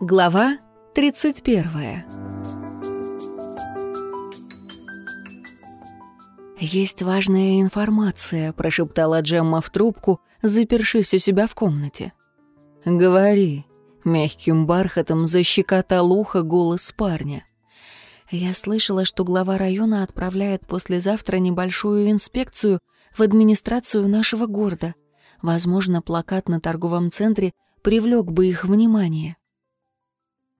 Глава 31 «Есть важная информация», — прошептала Джемма в трубку, запершись у себя в комнате. «Говори», — мягким бархатом защекотал ухо голос парня. «Я слышала, что глава района отправляет послезавтра небольшую инспекцию в администрацию нашего города. Возможно, плакат на торговом центре привлек бы их внимание».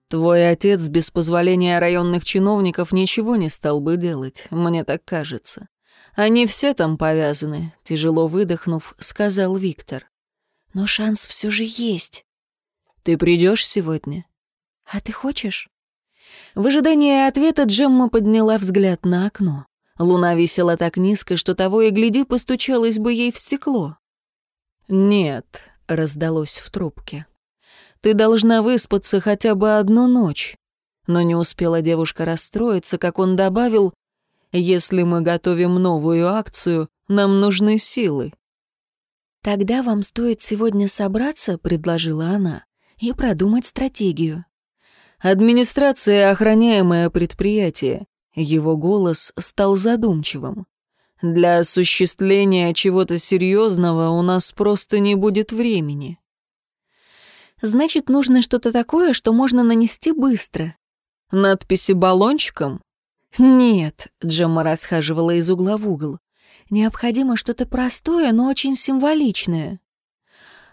«Твой отец без позволения районных чиновников ничего не стал бы делать, мне так кажется. Они все там повязаны», — тяжело выдохнув, сказал Виктор. «Но шанс все же есть». «Ты придешь сегодня?» «А ты хочешь?» В ожидании ответа Джемма подняла взгляд на окно. Луна висела так низко, что того и гляди, постучалось бы ей в стекло. «Нет», — раздалось в трубке. Ты должна выспаться хотя бы одну ночь». Но не успела девушка расстроиться, как он добавил, «Если мы готовим новую акцию, нам нужны силы». «Тогда вам стоит сегодня собраться», — предложила она, «и продумать стратегию». «Администрация — охраняемое предприятие». Его голос стал задумчивым. «Для осуществления чего-то серьезного у нас просто не будет времени». Значит, нужно что-то такое, что можно нанести быстро. Надписи баллончиком? Нет, Джемма расхаживала из угла в угол. Необходимо что-то простое, но очень символичное.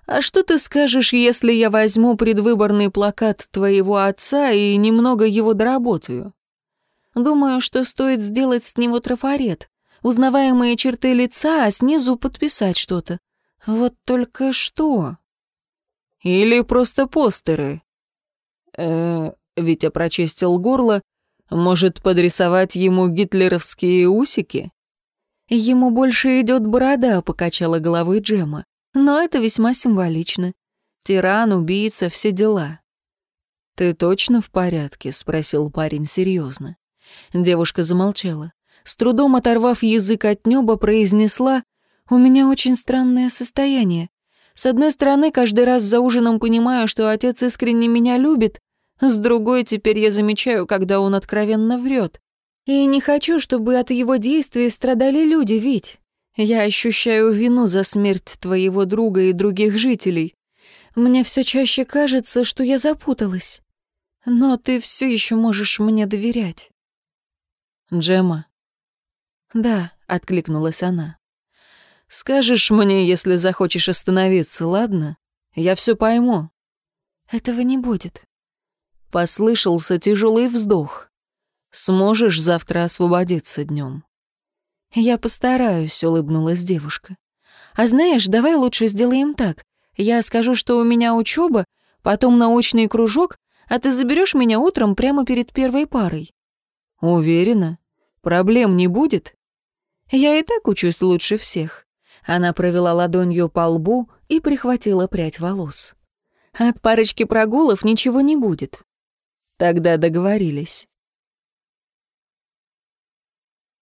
А что ты скажешь, если я возьму предвыборный плакат твоего отца и немного его доработаю? Думаю, что стоит сделать с него трафарет, узнаваемые черты лица, а снизу подписать что-то. Вот только что? Или просто постеры? Э, Витя прочистил горло. Может, подрисовать ему гитлеровские усики? Ему больше идет борода, покачала головой Джема. Но это весьма символично. Тиран, убийца, все дела. «Ты точно в порядке?» — спросил парень серьезно. Девушка замолчала. С трудом оторвав язык от неба, произнесла «У меня очень странное состояние. С одной стороны, каждый раз за ужином понимаю, что отец искренне меня любит, с другой теперь я замечаю, когда он откровенно врет. И не хочу, чтобы от его действий страдали люди, ведь я ощущаю вину за смерть твоего друга и других жителей. Мне все чаще кажется, что я запуталась. Но ты все еще можешь мне доверять. Джема. Да, откликнулась она. Скажешь мне, если захочешь остановиться, ладно? Я все пойму». «Этого не будет». Послышался тяжелый вздох. «Сможешь завтра освободиться днем?» «Я постараюсь», — улыбнулась девушка. «А знаешь, давай лучше сделаем так. Я скажу, что у меня учеба, потом научный кружок, а ты заберешь меня утром прямо перед первой парой». «Уверена? Проблем не будет?» «Я и так учусь лучше всех. Она провела ладонью по лбу и прихватила прядь волос. От парочки прогулов ничего не будет. Тогда договорились.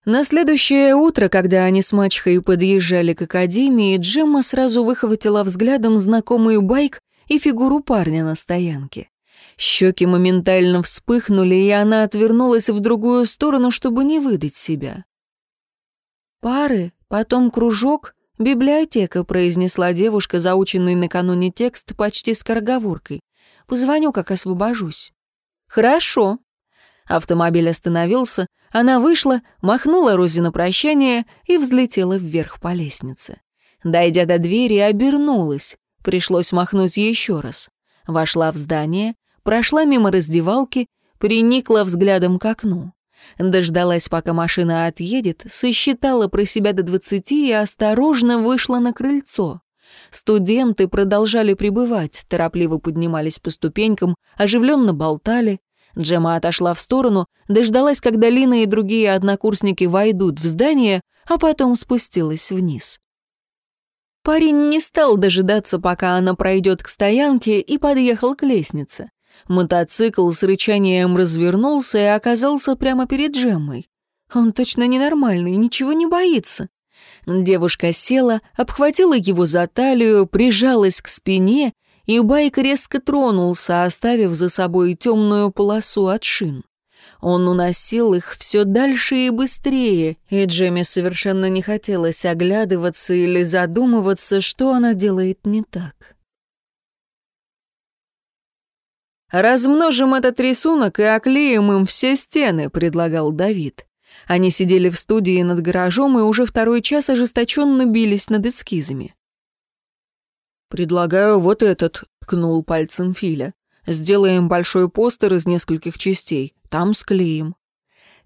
На следующее утро, когда они с мачехой подъезжали к академии, Джемма сразу выхватила взглядом знакомый байк и фигуру парня на стоянке. Щеки моментально вспыхнули, и она отвернулась в другую сторону, чтобы не выдать себя. Пары, потом кружок, «Библиотека», — произнесла девушка, заученный накануне текст почти скороговоркой. «Позвоню, как освобожусь». «Хорошо». Автомобиль остановился, она вышла, махнула Розе на прощание и взлетела вверх по лестнице. Дойдя до двери, обернулась. Пришлось махнуть еще раз. Вошла в здание, прошла мимо раздевалки, приникла взглядом к окну. Дождалась, пока машина отъедет, сосчитала про себя до двадцати и осторожно вышла на крыльцо. Студенты продолжали пребывать, торопливо поднимались по ступенькам, оживленно болтали. Джема отошла в сторону, дождалась, когда Лина и другие однокурсники войдут в здание, а потом спустилась вниз. Парень не стал дожидаться, пока она пройдет к стоянке, и подъехал к лестнице. Мотоцикл с рычанием развернулся и оказался прямо перед Джеммой. Он точно ненормальный, ничего не боится. Девушка села, обхватила его за талию, прижалась к спине, и байк резко тронулся, оставив за собой темную полосу от шин. Он уносил их все дальше и быстрее, и Джемми совершенно не хотелось оглядываться или задумываться, что она делает не так. «Размножим этот рисунок и оклеим им все стены», — предлагал Давид. Они сидели в студии над гаражом и уже второй час ожесточенно бились над эскизами. «Предлагаю вот этот», — ткнул пальцем Филя. «Сделаем большой постер из нескольких частей. Там склеим».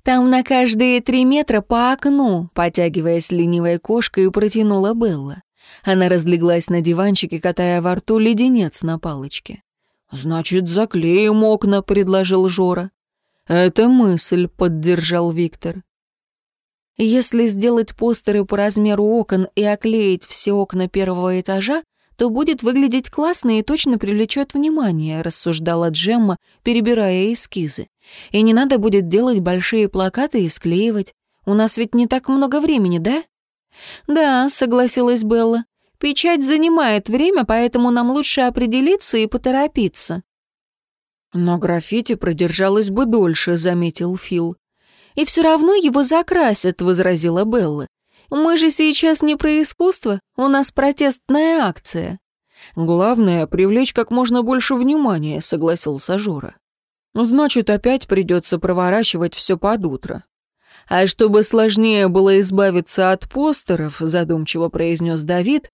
«Там на каждые три метра по окну», — потягиваясь ленивой кошкой, протянула Белла. Она разлеглась на диванчике, катая во рту леденец на палочке. «Значит, заклеим окна», — предложил Жора. «Это мысль», — поддержал Виктор. «Если сделать постеры по размеру окон и оклеить все окна первого этажа, то будет выглядеть классно и точно привлечет внимание», — рассуждала Джемма, перебирая эскизы. «И не надо будет делать большие плакаты и склеивать. У нас ведь не так много времени, да?» «Да», — согласилась Белла. «Печать занимает время, поэтому нам лучше определиться и поторопиться». «Но граффити продержалось бы дольше», — заметил Фил. «И все равно его закрасят», — возразила Белла. «Мы же сейчас не про искусство, у нас протестная акция». «Главное — привлечь как можно больше внимания», — согласился Жора. «Значит, опять придется проворачивать все под утро». «А чтобы сложнее было избавиться от постеров», — задумчиво произнес Давид,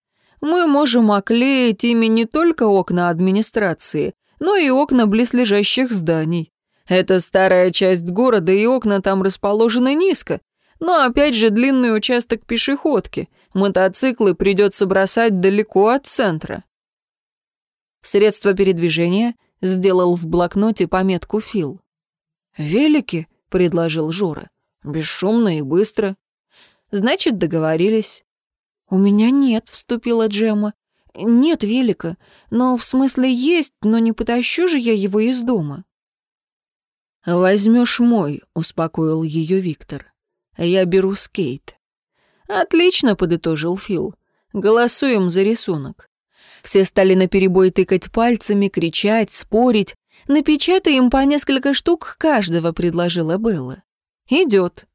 «мы можем оклеить ими не только окна администрации, но и окна близлежащих зданий. Это старая часть города, и окна там расположены низко. Но опять же длинный участок пешеходки. Мотоциклы придется бросать далеко от центра. Средство передвижения сделал в блокноте пометку Фил. «Велики», — предложил Жора. «Бесшумно и быстро». «Значит, договорились». «У меня нет», — вступила Джема. «Нет велика, но в смысле есть, но не потащу же я его из дома». «Возьмешь мой», — успокоил ее Виктор. «Я беру скейт». «Отлично», — подытожил Фил. «Голосуем за рисунок». Все стали наперебой тыкать пальцами, кричать, спорить. «Напечатай им по несколько штук каждого», — предложила Белла. «Идет».